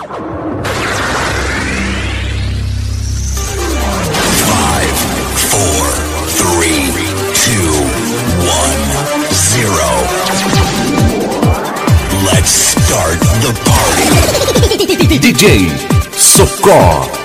Five, four, three, two, one, zero. Let's start the party. DJ Sokor.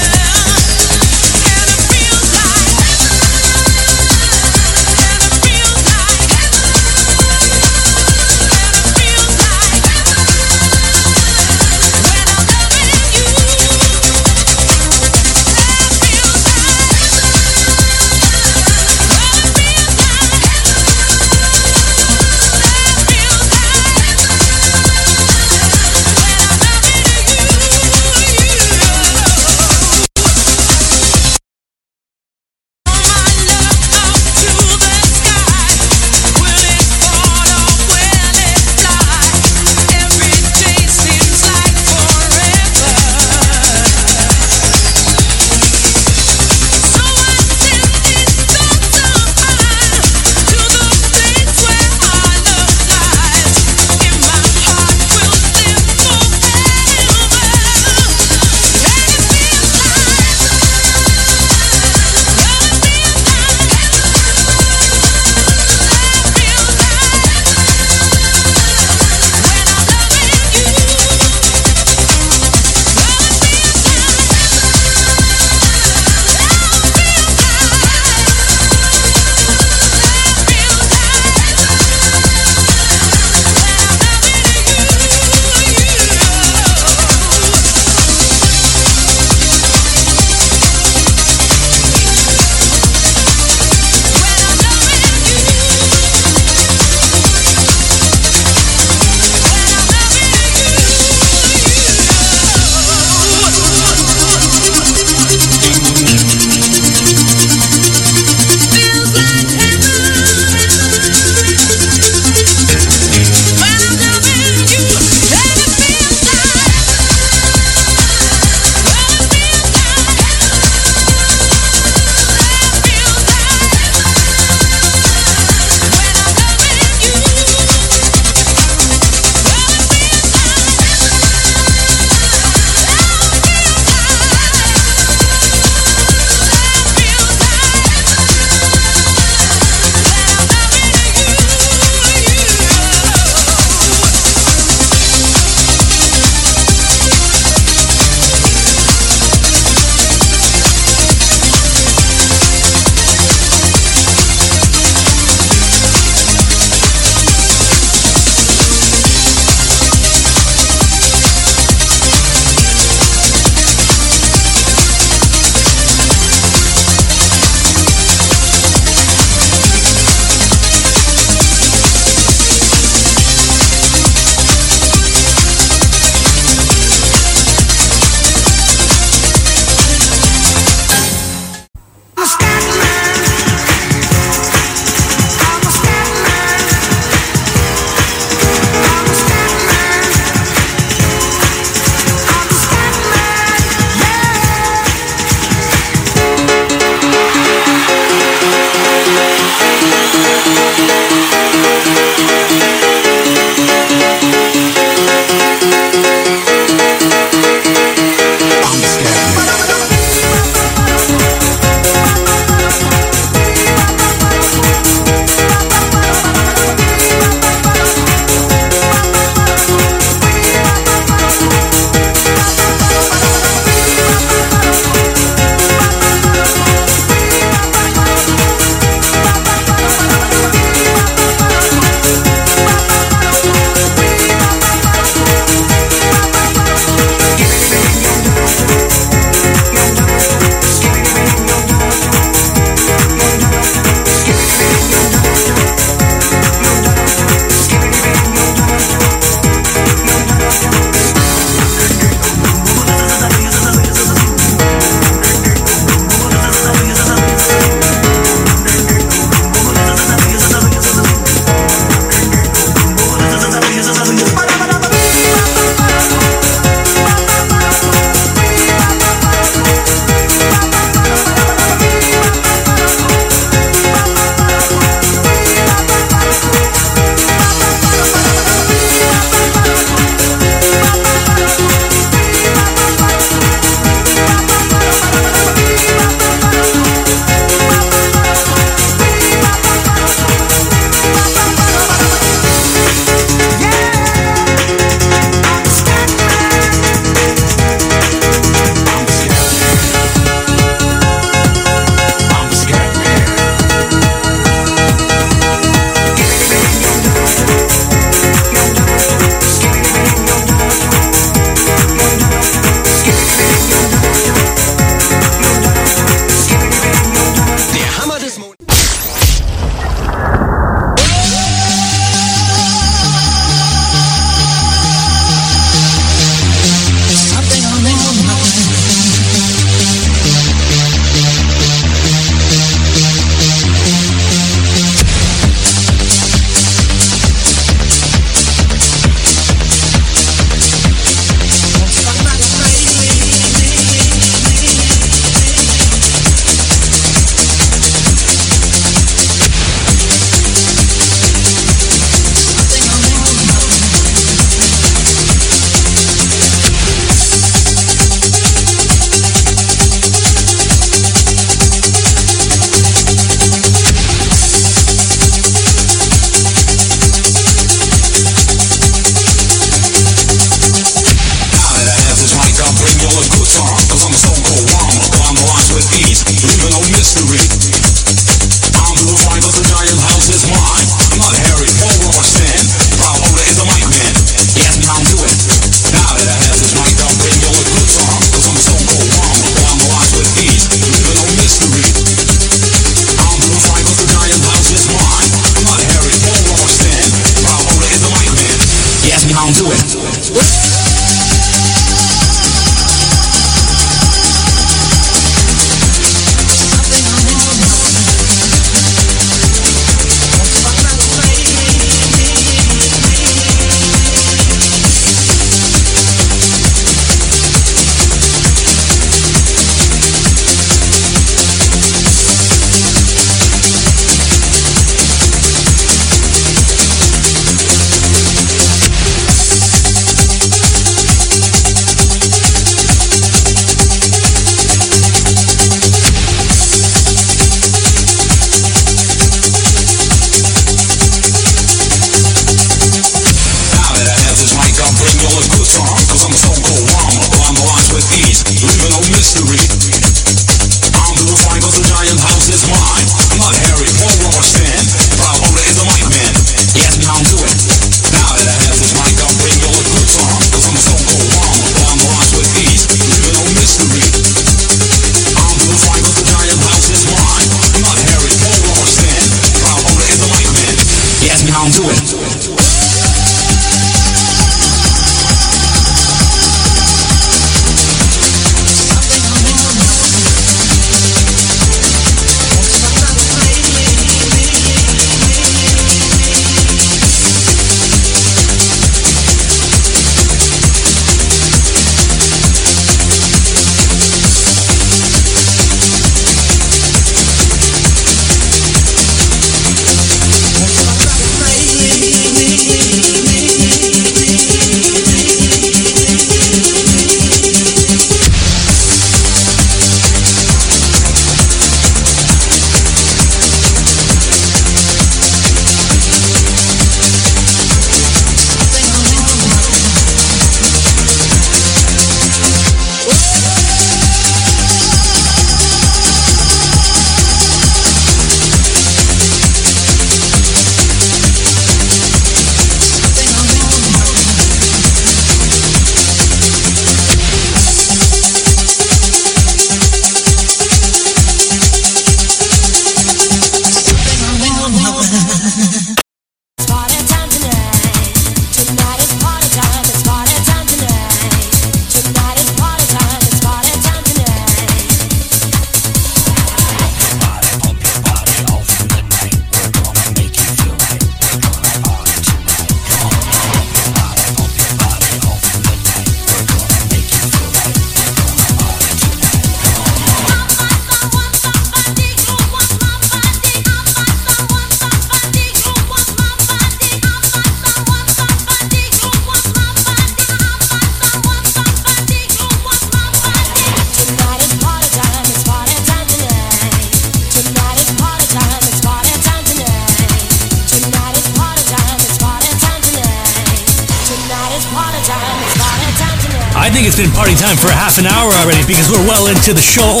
Show.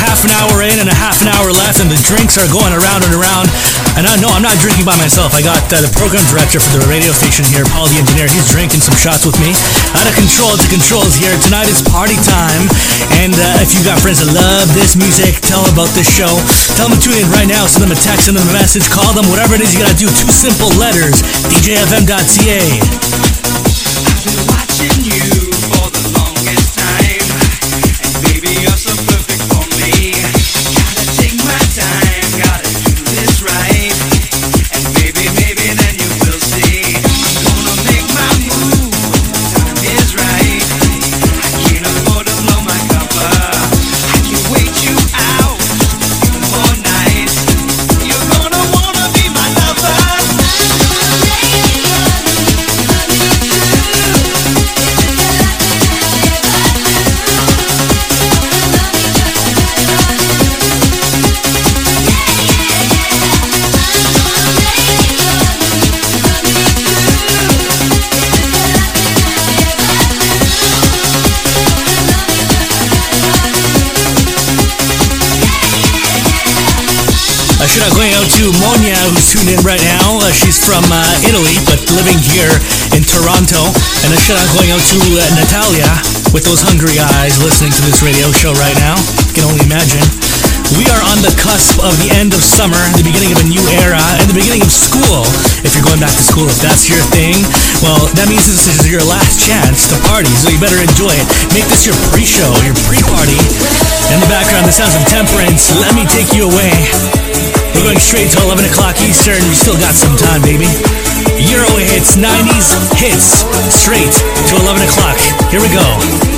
Half an hour in and a half an hour left, and the drinks are going around and around. And I know I'm not drinking by myself. I got uh, the program director for the radio station here, Paul the engineer. He's drinking some shots with me. Out of control, the controls here. Tonight is party time. And uh, if you got friends that love this music, tell them about this show. Tell them to tune in right now. Send them a text, send them a message, call them, whatever it is you gotta do. Two simple letters. DJFM.ca. I've been watching you. Uh, she's from uh, Italy, but living here in Toronto. And a shout out going out to uh, Natalia, with those hungry eyes listening to this radio show right now. Can only imagine. We are on the cusp of the end of summer, the beginning of a new era, and the beginning of school. If you're going back to school, if that's your thing, well, that means this is your last chance to party, so you better enjoy it. Make this your pre-show, your pre-party. In the background, the sounds of Temperance. Let me take you away. We're going straight to 11 o'clock Eastern. We still got some time, baby. Euro hits, 90s hits, straight to 11 o'clock. Here we go.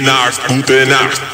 Putenar, Putenar.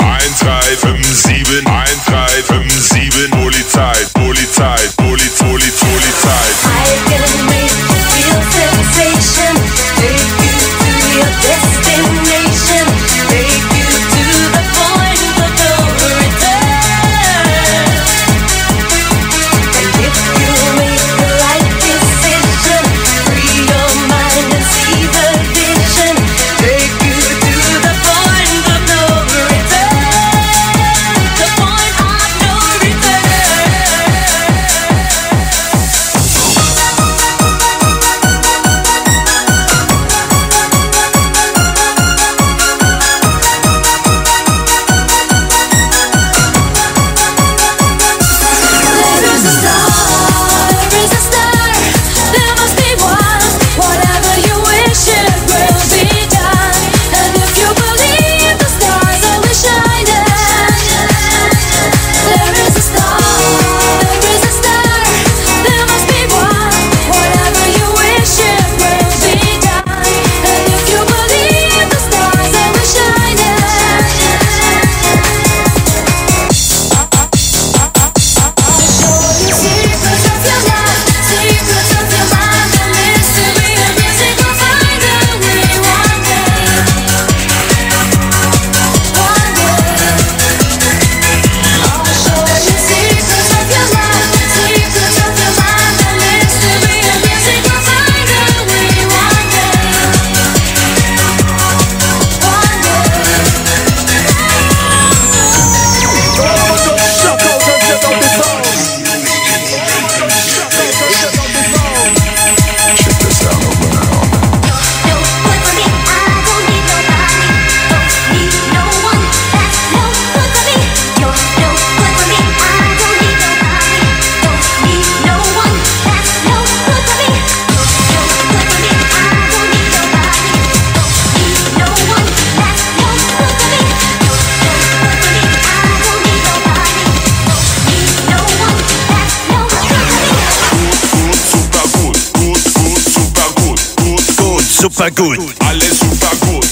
super gut. Alles super gut.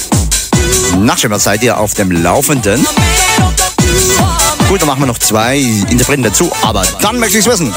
Na, schön, was seid ihr auf dem Laufenden? Gut, dann machen wir noch zwei Interpreten dazu, aber dann möchte ich es wissen.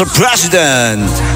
Mr. President.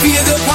Feel the